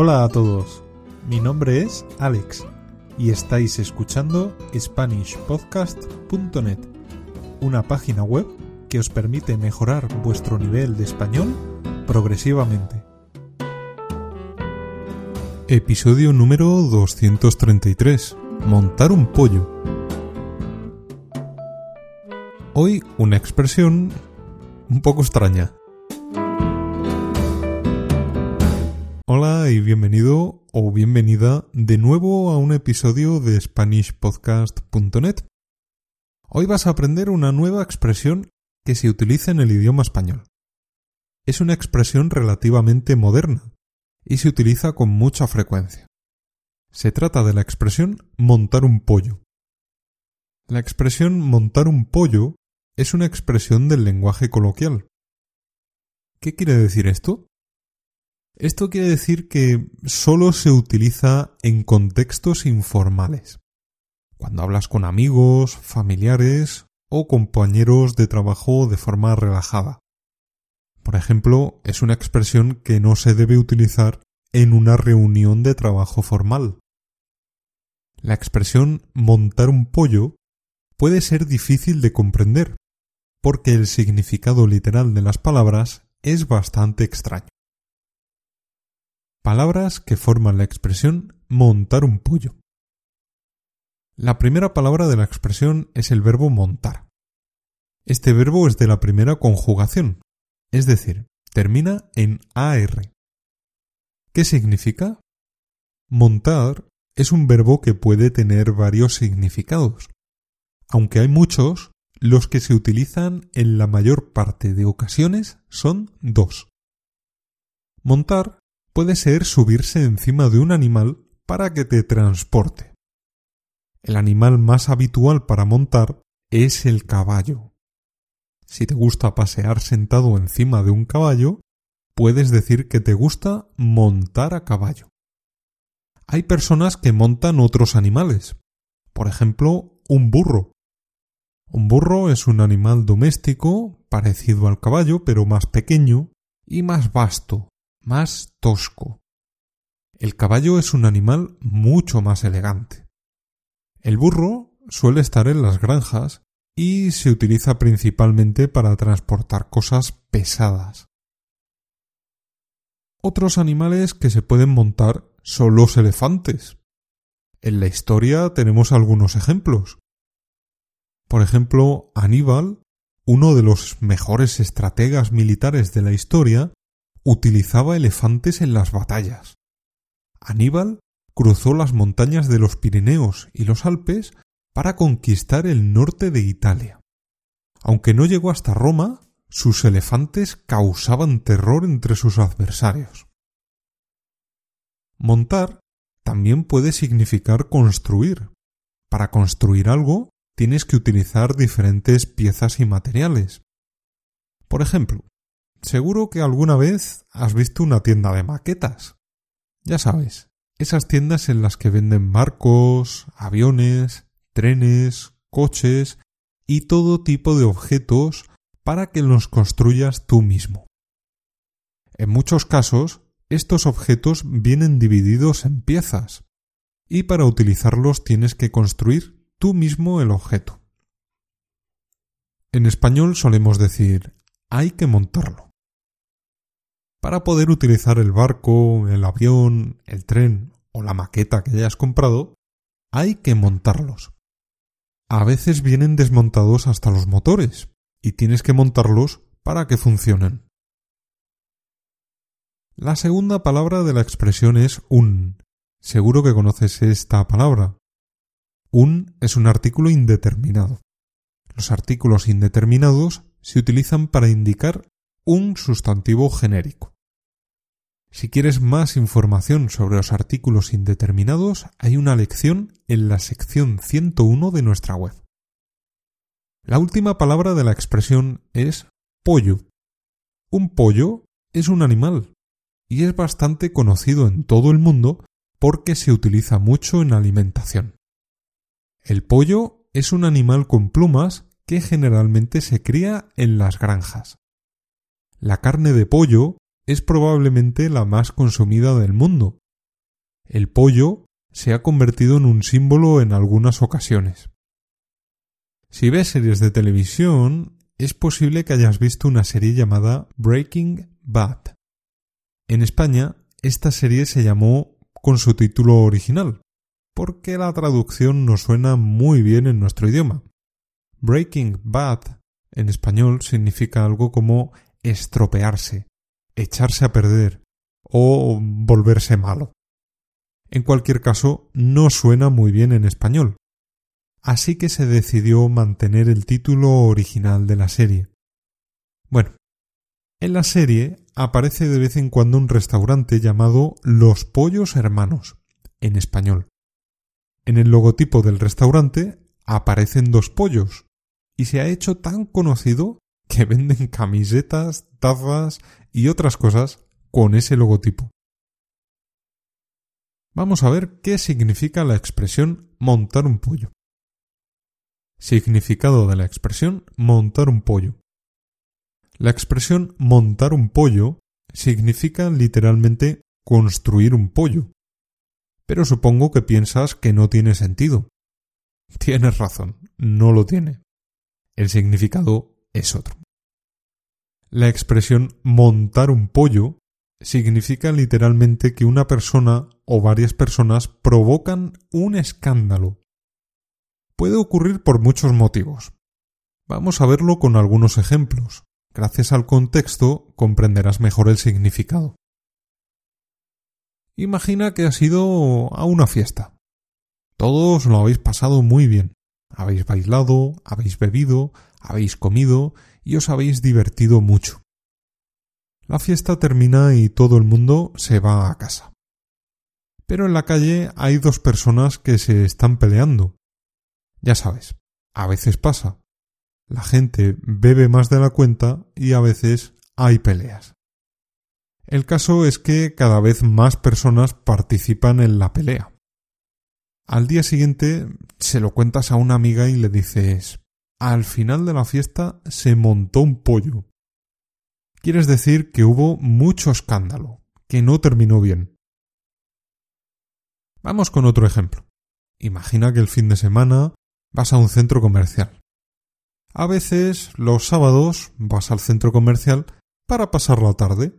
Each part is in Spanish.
Hola a todos, mi nombre es Alex y estáis escuchando SpanishPodcast.net, una página web que os permite mejorar vuestro nivel de español progresivamente. Episodio número 233. Montar un pollo. Hoy una expresión un poco extraña. Hola y bienvenido o bienvenida de nuevo a un episodio de SpanishPodcast.net. Hoy vas a aprender una nueva expresión que se utiliza en el idioma español. Es una expresión relativamente moderna y se utiliza con mucha frecuencia. Se trata de la expresión montar un pollo. La expresión montar un pollo es una expresión del lenguaje coloquial. ¿Qué quiere decir esto? Esto quiere decir que solo se utiliza en contextos informales. Cuando hablas con amigos, familiares o compañeros de trabajo de forma relajada. Por ejemplo, es una expresión que no se debe utilizar en una reunión de trabajo formal. La expresión montar un pollo puede ser difícil de comprender, porque el significado literal de las palabras es bastante extraño. Palabras que forman la expresión montar un pollo. La primera palabra de la expresión es el verbo montar. Este verbo es de la primera conjugación, es decir, termina en AR. ¿Qué significa? Montar es un verbo que puede tener varios significados. Aunque hay muchos, los que se utilizan en la mayor parte de ocasiones son dos. Montar puede ser subirse encima de un animal para que te transporte. El animal más habitual para montar es el caballo. Si te gusta pasear sentado encima de un caballo, puedes decir que te gusta montar a caballo. Hay personas que montan otros animales, por ejemplo, un burro. Un burro es un animal doméstico parecido al caballo, pero más pequeño y más vasto, más tosco. El caballo es un animal mucho más elegante. El burro suele estar en las granjas y se utiliza principalmente para transportar cosas pesadas. Otros animales que se pueden montar son los elefantes. En la historia tenemos algunos ejemplos. Por ejemplo, Aníbal, uno de los mejores estrategas militares de la historia, utilizaba elefantes en las batallas. Aníbal cruzó las montañas de los Pirineos y los Alpes para conquistar el norte de Italia. Aunque no llegó hasta Roma, sus elefantes causaban terror entre sus adversarios. Montar también puede significar construir. Para construir algo tienes que utilizar diferentes piezas y materiales. Por ejemplo, Seguro que alguna vez has visto una tienda de maquetas. Ya sabes, esas tiendas en las que venden barcos, aviones, trenes, coches y todo tipo de objetos para que los construyas tú mismo. En muchos casos, estos objetos vienen divididos en piezas, y para utilizarlos tienes que construir tú mismo el objeto. En español solemos decir hay que montarlo. Para poder utilizar el barco, el avión, el tren o la maqueta que hayas comprado, hay que montarlos. A veces vienen desmontados hasta los motores y tienes que montarlos para que funcionen. La segunda palabra de la expresión es un. Seguro que conoces esta palabra. Un es un artículo indeterminado. Los artículos indeterminados se utilizan para indicar un sustantivo genérico. Si quieres más información sobre los artículos indeterminados, hay una lección en la sección 101 de nuestra web. La última palabra de la expresión es pollo. Un pollo es un animal y es bastante conocido en todo el mundo porque se utiliza mucho en alimentación. El pollo es un animal con plumas que generalmente se cría en las granjas. La carne de pollo es probablemente la más consumida del mundo, El pollo se ha convertido en un símbolo en algunas ocasiones. Si ves series de televisión, es posible que hayas visto una serie llamada Breaking Bad. En España, esta serie se llamó con su título original, porque la traducción no suena muy bien en nuestro idioma. Breaking Bad en español significa algo como estropearse, echarse a perder o volverse malo. En cualquier caso, no suena muy bien en español, así que se decidió mantener el título original de la serie. Bueno, en la serie aparece de vez en cuando un restaurante llamado Los Pollos Hermanos, en español. En el logotipo del restaurante aparecen dos pollos, y se ha hecho tan conocido que venden camisetas, tazas y otras cosas con ese logotipo. Vamos a ver qué significa la expresión montar un pollo. Significado de la expresión montar un pollo. La expresión montar un pollo significa literalmente construir un pollo. Pero supongo que piensas que no tiene sentido. Tienes razón, no lo tiene. El significado es otro. La expresión montar un pollo significa literalmente que una persona o varias personas provocan un escándalo puede ocurrir por muchos motivos. Vamos a verlo con algunos ejemplos. Gracias al contexto comprenderás mejor el significado. Imagina que has ido a una fiesta. Todos lo habéis pasado muy bien. Habéis bailado, habéis bebido, habéis comido y os habéis divertido mucho. La fiesta termina y todo el mundo se va a casa. Pero en la calle hay dos personas que se están peleando ya sabes, a veces pasa. La gente bebe más de la cuenta y a veces hay peleas. El caso es que cada vez más personas participan en la pelea. Al día siguiente se lo cuentas a una amiga y le dices al final de la fiesta se montó un pollo. Quieres decir que hubo mucho escándalo, que no terminó bien. Vamos con otro ejemplo. Imagina que el fin de semana vas a un centro comercial. A veces, los sábados, vas al centro comercial para pasar la tarde.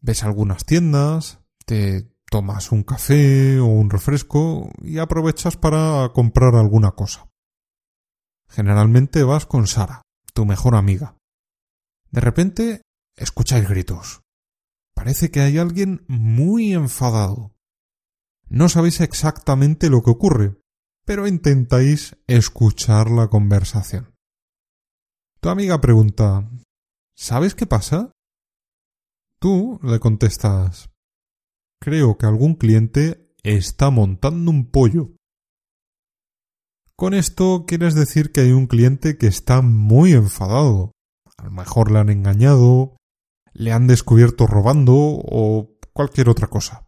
Ves algunas tiendas, te tomas un café o un refresco y aprovechas para comprar alguna cosa. Generalmente vas con Sara, tu mejor amiga. De repente, escucháis gritos. Parece que hay alguien muy enfadado. No sabéis exactamente lo que ocurre, pero intentáis escuchar la conversación. Tu amiga pregunta ¿Sabes qué pasa? Tú le contestas Creo que algún cliente está montando un pollo. Con esto quieres decir que hay un cliente que está muy enfadado. A lo mejor le han engañado, le han descubierto robando o cualquier otra cosa.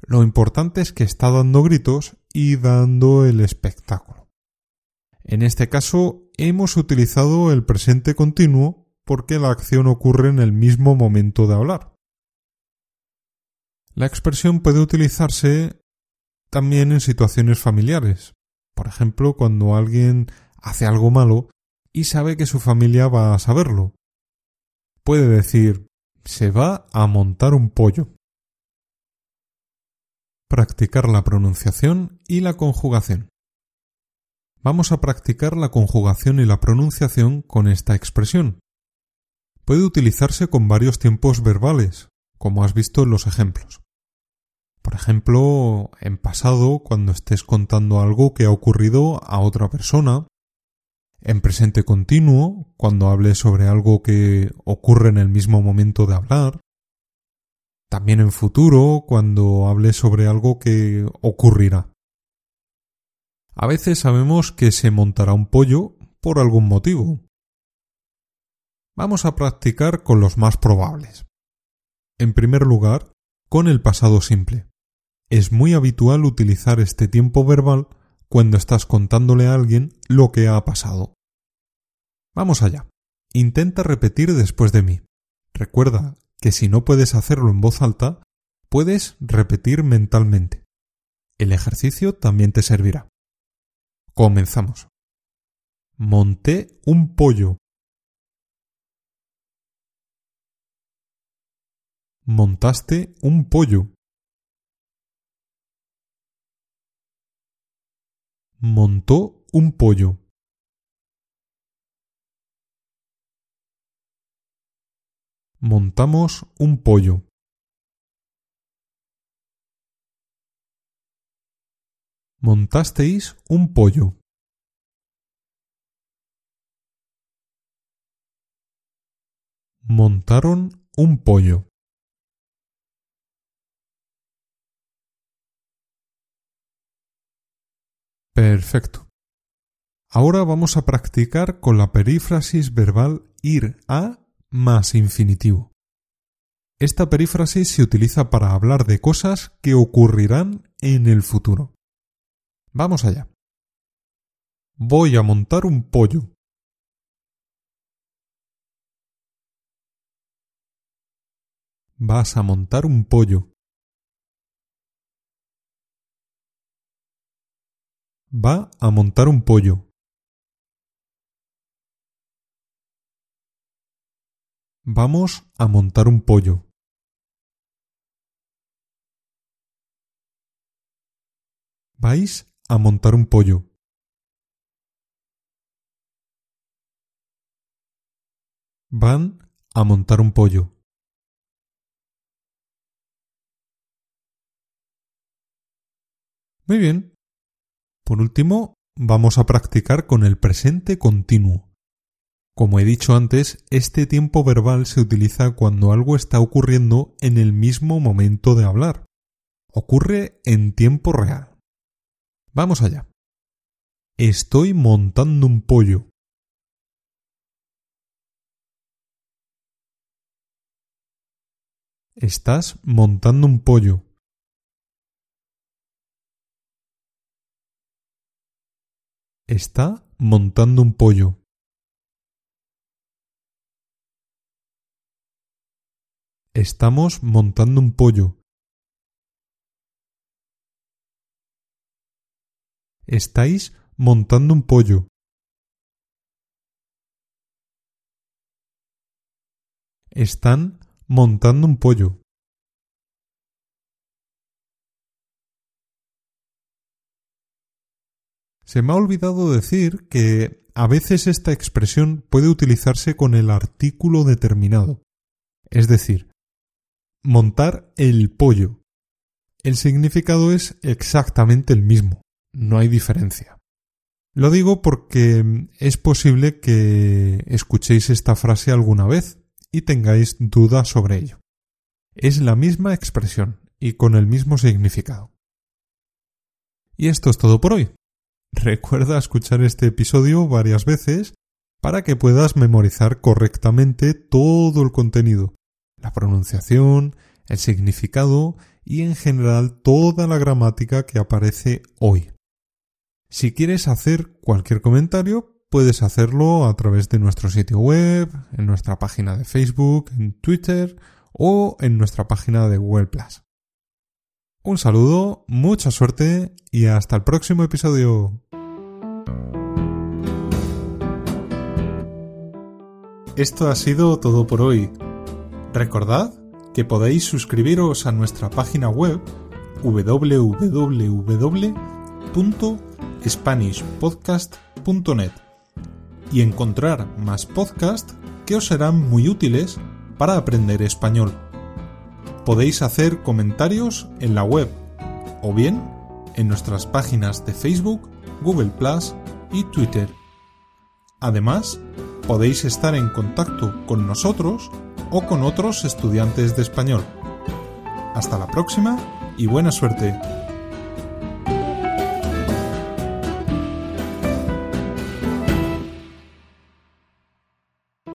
Lo importante es que está dando gritos y dando el espectáculo. En este caso hemos utilizado el presente continuo porque la acción ocurre en el mismo momento de hablar. La expresión puede utilizarse también en situaciones familiares. Por ejemplo, cuando alguien hace algo malo y sabe que su familia va a saberlo. Puede decir se va a montar un pollo. Practicar la pronunciación y la conjugación. Vamos a practicar la conjugación y la pronunciación con esta expresión. Puede utilizarse con varios tiempos verbales, como has visto en los ejemplos. Por ejemplo, en pasado, cuando estés contando algo que ha ocurrido a otra persona. En presente continuo, cuando hables sobre algo que ocurre en el mismo momento de hablar. También en futuro, cuando hable sobre algo que ocurrirá. A veces sabemos que se montará un pollo por algún motivo. Vamos a practicar con los más probables. En primer lugar, con el pasado simple. Es muy habitual utilizar este tiempo verbal cuando estás contándole a alguien lo que ha pasado. Vamos allá. Intenta repetir después de mí. Recuerda que si no puedes hacerlo en voz alta, puedes repetir mentalmente. El ejercicio también te servirá. Comenzamos. Monté un pollo. Montaste un pollo. Montó un pollo. Montamos un pollo. Montasteis un pollo. Montaron un pollo. Perfecto. Ahora vamos a practicar con la perífrasis verbal ir a más infinitivo. Esta perífrasis se utiliza para hablar de cosas que ocurrirán en el futuro. Vamos allá. Voy a montar un pollo. Vas a montar un pollo. Va a montar un pollo. Vamos a montar un pollo. Vais a montar un pollo. Van a montar un pollo. Muy bien. Por último, vamos a practicar con el presente continuo. Como he dicho antes, este tiempo verbal se utiliza cuando algo está ocurriendo en el mismo momento de hablar. Ocurre en tiempo real. Vamos allá. Estoy montando un pollo. Estás montando un pollo. Está montando un pollo. Estamos montando un pollo. Estáis montando un pollo. Están montando un pollo. Se me ha olvidado decir que a veces esta expresión puede utilizarse con el artículo determinado. Es decir, montar el pollo. El significado es exactamente el mismo, no hay diferencia. Lo digo porque es posible que escuchéis esta frase alguna vez y tengáis dudas sobre ello. Es la misma expresión y con el mismo significado. Y esto es todo por hoy. Recuerda escuchar este episodio varias veces para que puedas memorizar correctamente todo el contenido la pronunciación, el significado y en general toda la gramática que aparece hoy. Si quieres hacer cualquier comentario, puedes hacerlo a través de nuestro sitio web, en nuestra página de Facebook, en Twitter o en nuestra página de Google. Un saludo, mucha suerte y hasta el próximo episodio. Esto ha sido todo por hoy. Recordad que podéis suscribiros a nuestra página web www.spanishpodcast.net y encontrar más podcasts que os serán muy útiles para aprender español. Podéis hacer comentarios en la web o bien en nuestras páginas de Facebook, Google Plus y Twitter. Además, podéis estar en contacto con nosotros o con otros estudiantes de español. Hasta la próxima y buena suerte.